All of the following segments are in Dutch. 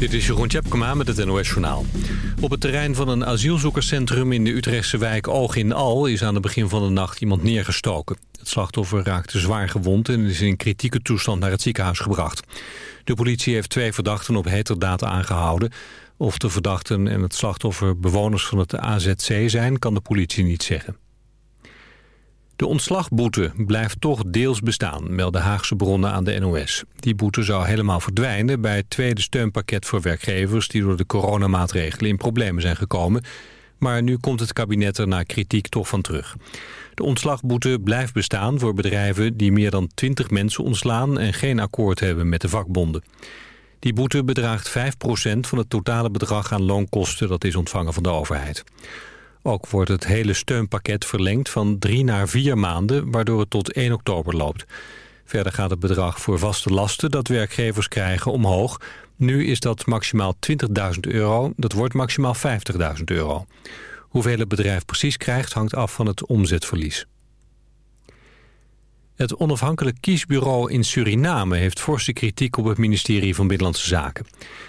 Dit is Jeroen Tjepkema met het NOS Journaal. Op het terrein van een asielzoekerscentrum in de Utrechtse wijk Oog in Al... is aan het begin van de nacht iemand neergestoken. Het slachtoffer raakte zwaar gewond en is in kritieke toestand naar het ziekenhuis gebracht. De politie heeft twee verdachten op heterdaad aangehouden. Of de verdachten en het slachtoffer bewoners van het AZC zijn... kan de politie niet zeggen. De ontslagboete blijft toch deels bestaan, melden Haagse bronnen aan de NOS. Die boete zou helemaal verdwijnen bij het tweede steunpakket voor werkgevers... die door de coronamaatregelen in problemen zijn gekomen. Maar nu komt het kabinet er na kritiek toch van terug. De ontslagboete blijft bestaan voor bedrijven die meer dan 20 mensen ontslaan... en geen akkoord hebben met de vakbonden. Die boete bedraagt 5% van het totale bedrag aan loonkosten... dat is ontvangen van de overheid. Ook wordt het hele steunpakket verlengd van drie naar vier maanden... waardoor het tot 1 oktober loopt. Verder gaat het bedrag voor vaste lasten dat werkgevers krijgen omhoog. Nu is dat maximaal 20.000 euro, dat wordt maximaal 50.000 euro. Hoeveel het bedrijf precies krijgt hangt af van het omzetverlies. Het onafhankelijk kiesbureau in Suriname heeft forse kritiek op het ministerie van Binnenlandse Zaken.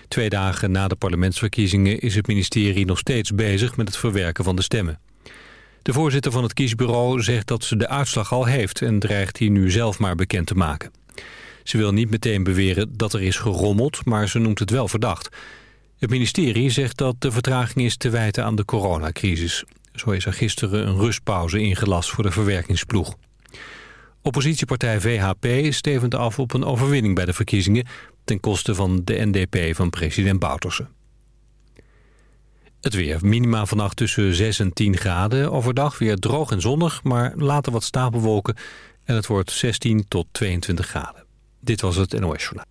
Twee dagen na de parlementsverkiezingen is het ministerie nog steeds bezig met het verwerken van de stemmen. De voorzitter van het kiesbureau zegt dat ze de uitslag al heeft en dreigt die nu zelf maar bekend te maken. Ze wil niet meteen beweren dat er is gerommeld, maar ze noemt het wel verdacht. Het ministerie zegt dat de vertraging is te wijten aan de coronacrisis. Zo is er gisteren een rustpauze ingelast voor de verwerkingsploeg. Oppositiepartij VHP stevend af op een overwinning bij de verkiezingen... ten koste van de NDP van president Bouterse. Het weer. Minima vannacht tussen 6 en 10 graden. Overdag weer droog en zonnig, maar later wat stapelwolken. En het wordt 16 tot 22 graden. Dit was het NOS Journaal.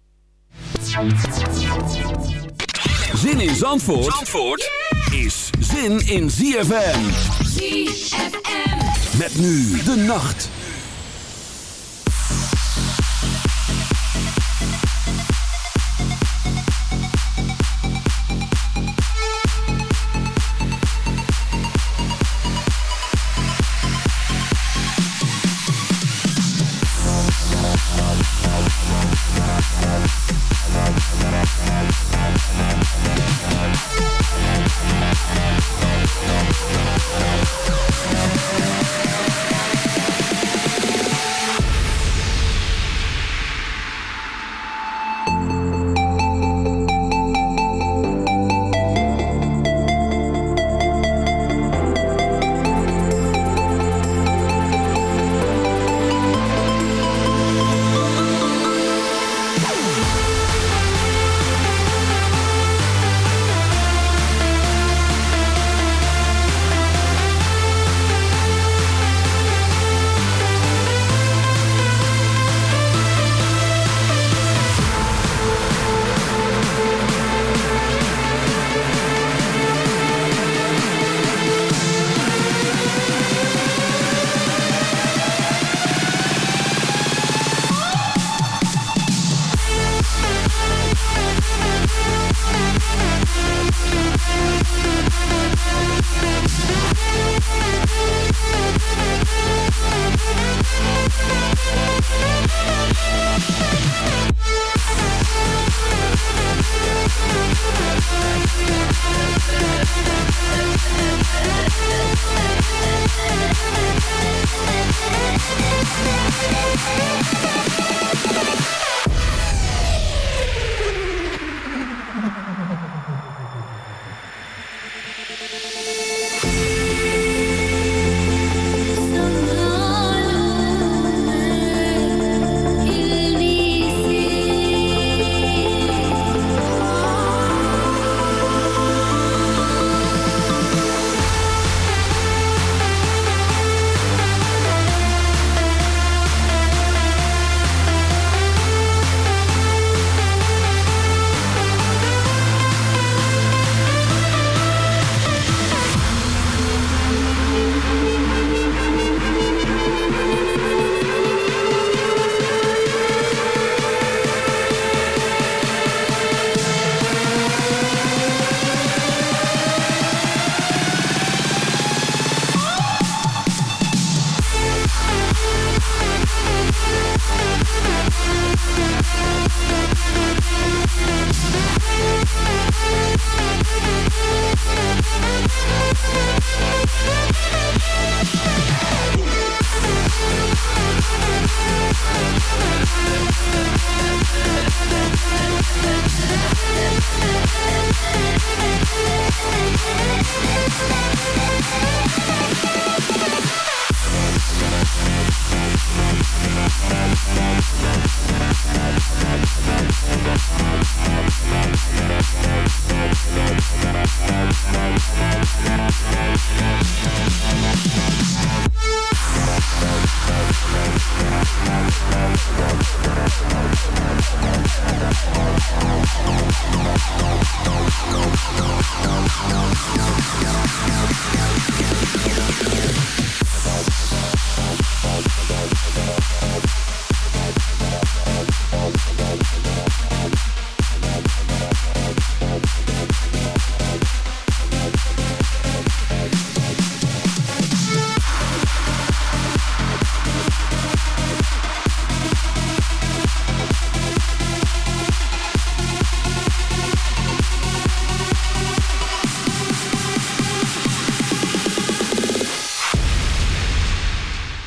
Zin in Zandvoort, Zandvoort is zin in ZFM. ZFM. Met nu de nacht.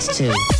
Dance to.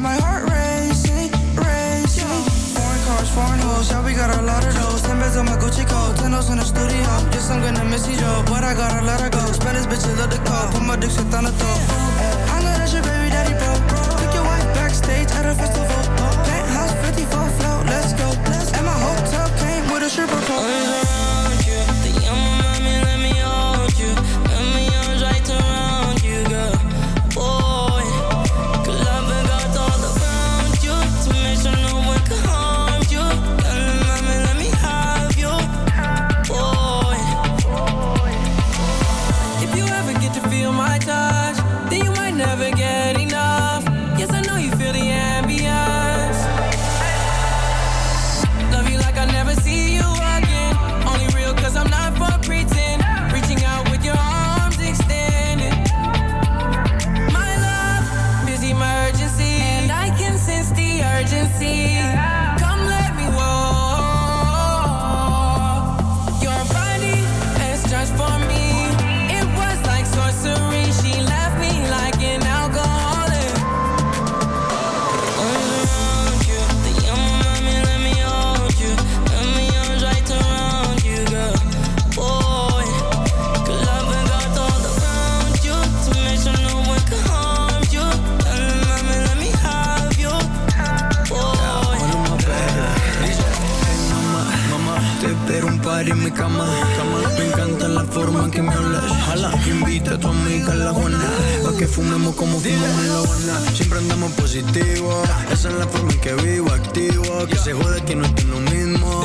got my heart racing, racing. Foreign cars, foreign hoes, yeah, we got a lot of those. Ten beds on my Gucci coat, ten in the studio. Guess I'm gonna miss you, Joe, but I gotta let her go. Spend this bitch, love the code, put my dick shit on the throat. I know that's your baby daddy, bro. Took your wife backstage at a festival. Penthouse 54 float, let's go. And my hotel came with a stripper pole. fumemos como fumamos en la banda, Siempre andamos positivo. Esa es la forma en que vivo activo. Que se jode que no estoy lo mismo.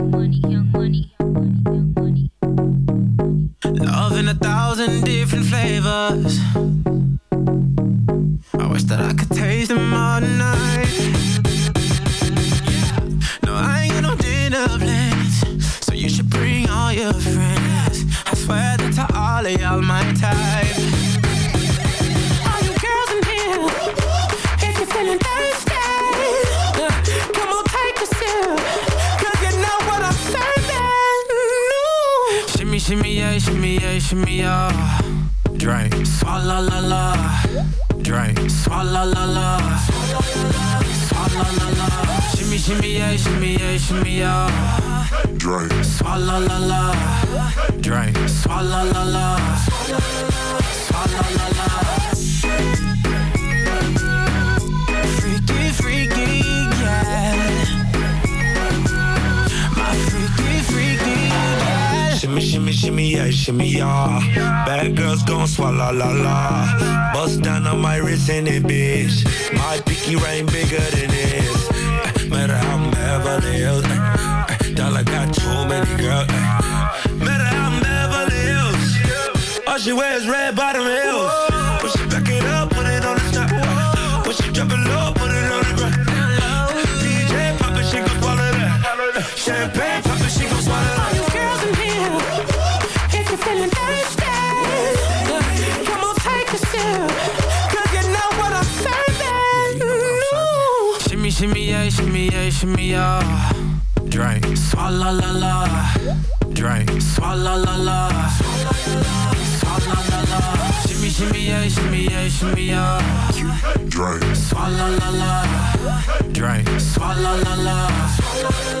shimmy shimmy shimmy. Drink, swalla la la. Drink, swalla la la. Swalla la la. Shimmy shimmy shimmy shimmy. Drink, la la. Drink, la la.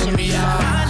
shimmy, yeah.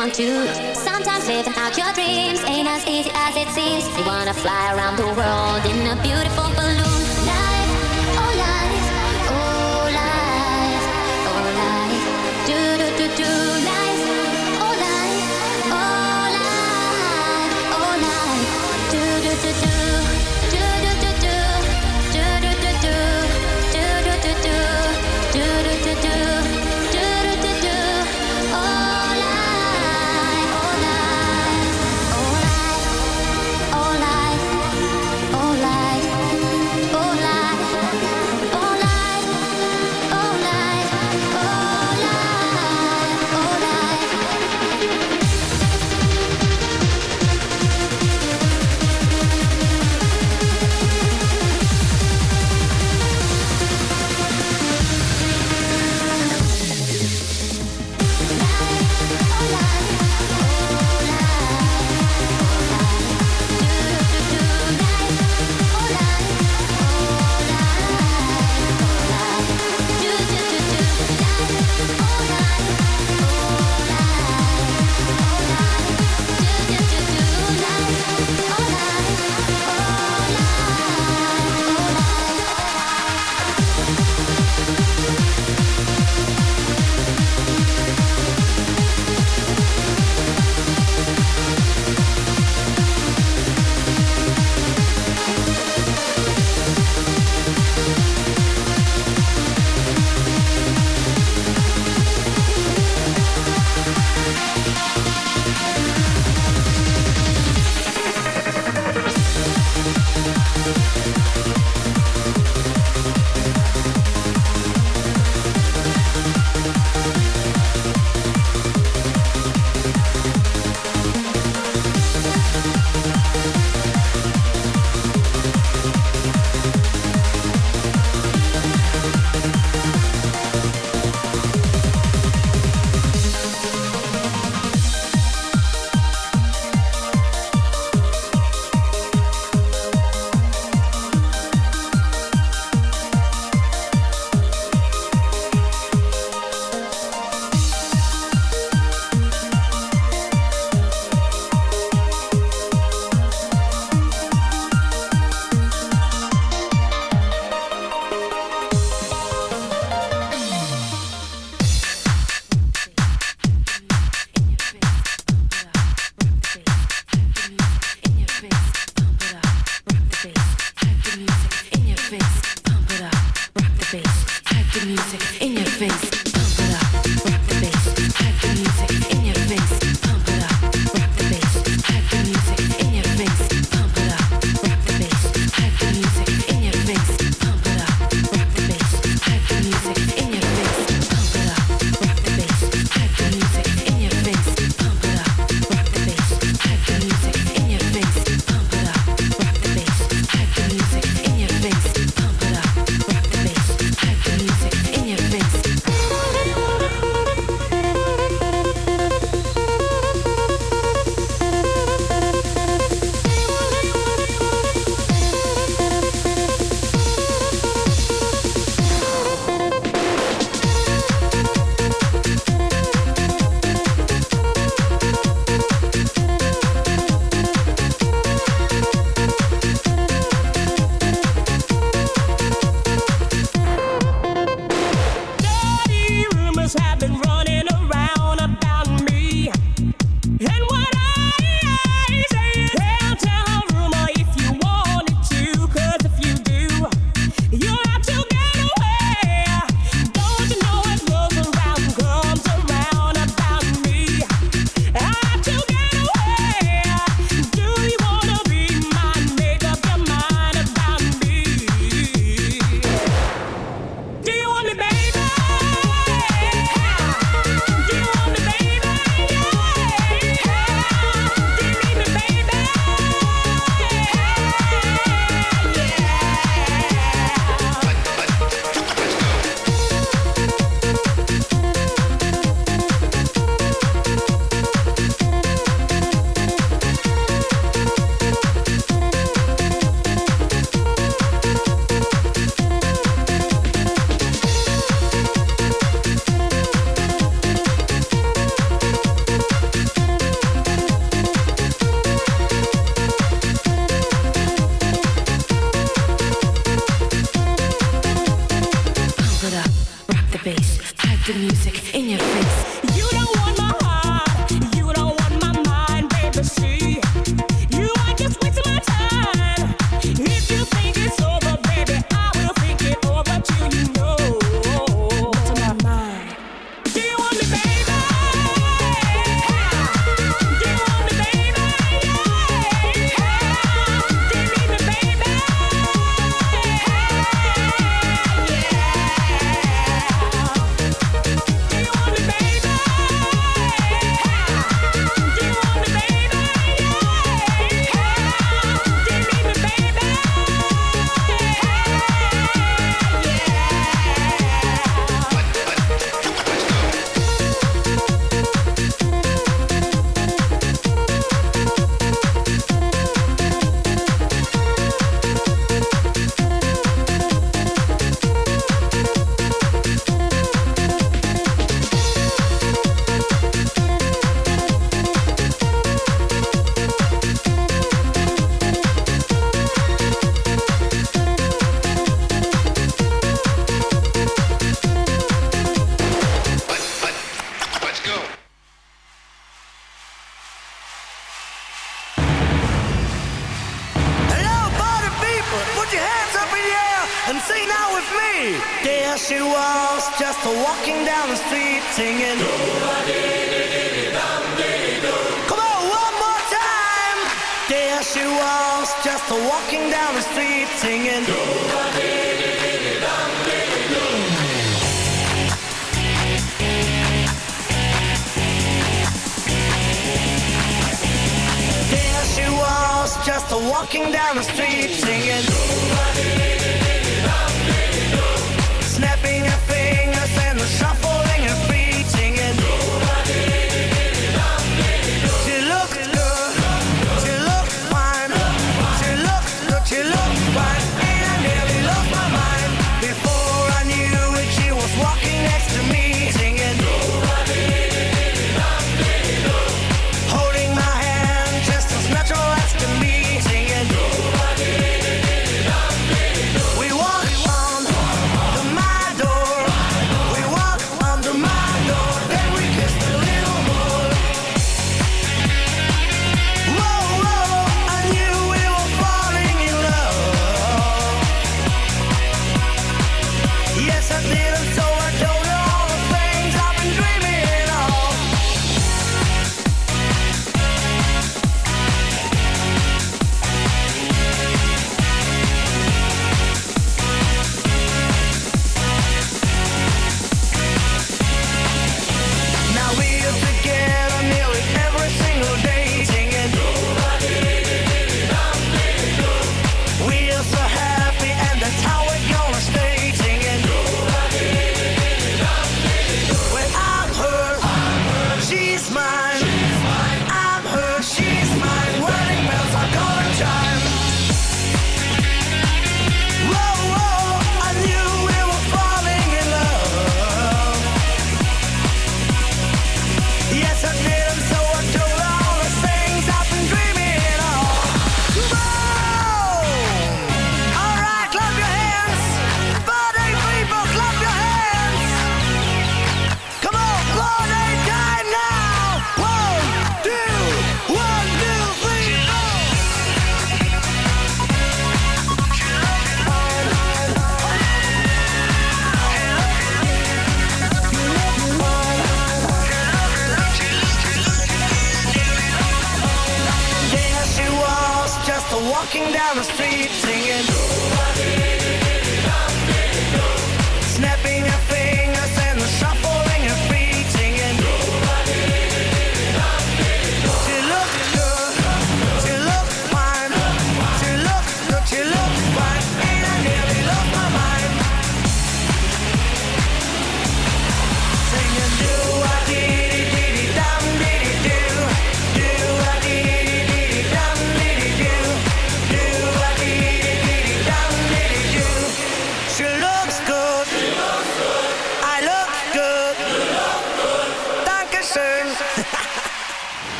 want to. Sometimes living out your dreams ain't as easy as it seems. You wanna fly around the world in a beautiful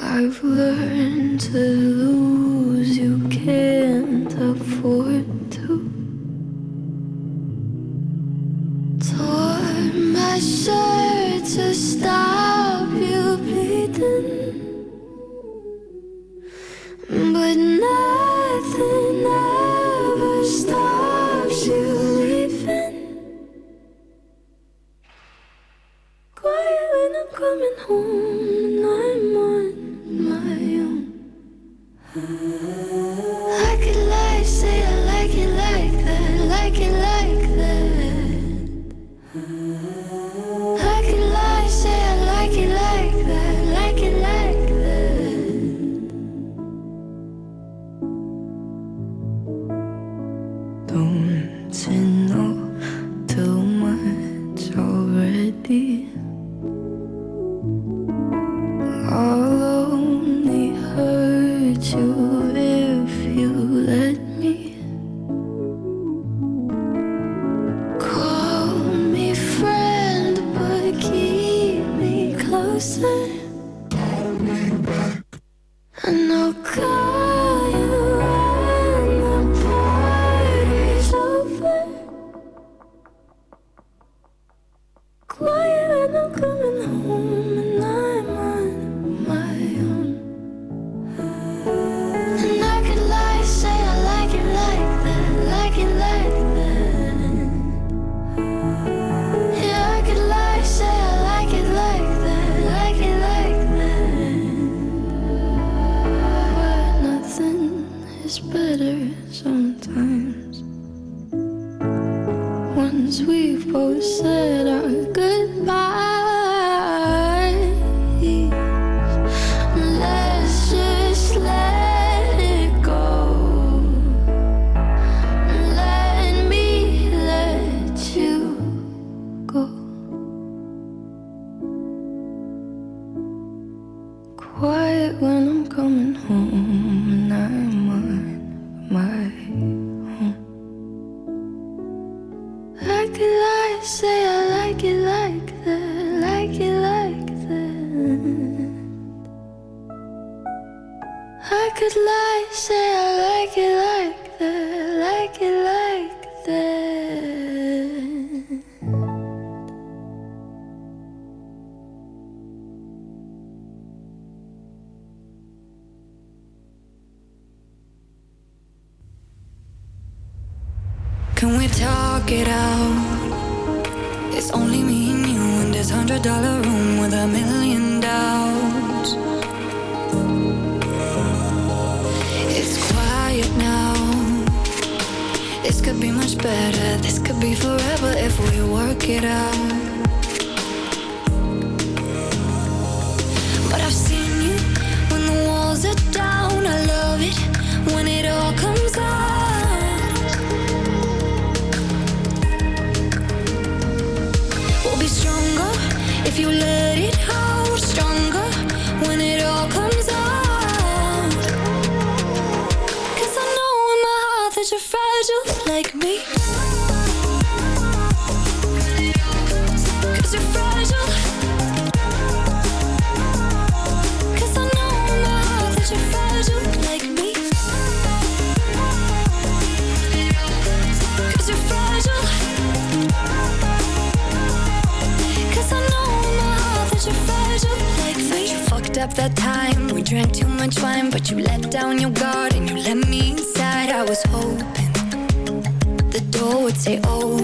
I've learned to lose, you friends, we've both said our goodbyes. Say oh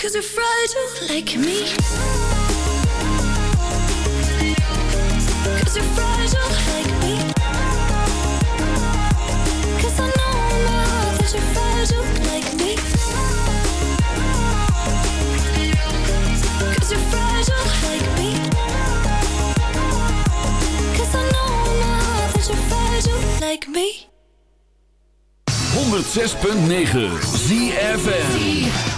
Cause they're fragile like me. Cause they're fragile like me. Cause I know my heart that you're fragile like me. Cause you're fragile like me. Cause I know my heart that you're fragile like me. 106.9 ZFN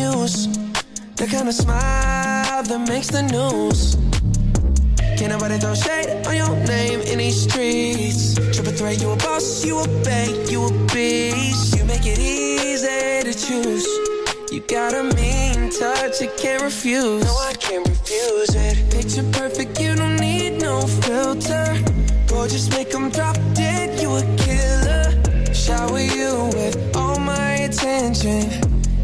muse The kind of smile that makes the news. Can't nobody throw shade on your name in these streets. Triple threat, you a boss, you a bank, you a beast. You make it easy to choose. You got a mean touch, you can't refuse. No, I can't refuse it. Picture perfect, you don't need no filter. Gorgeous, make them drop dead, you a killer. Shower you with all my attention.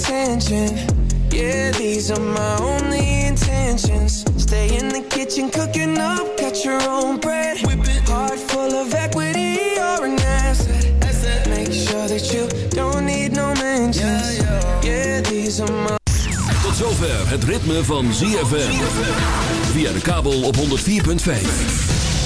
attention. Yeah, these are my only intentions. Stay in the kitchen, cooking up, cut your own bread. Whip it. Heart full of equity, you're an asset. Make sure that you don't need no mentions. Yeah, these are my. Tot zover het ritme van ZFM. Via de kabel op 104.5.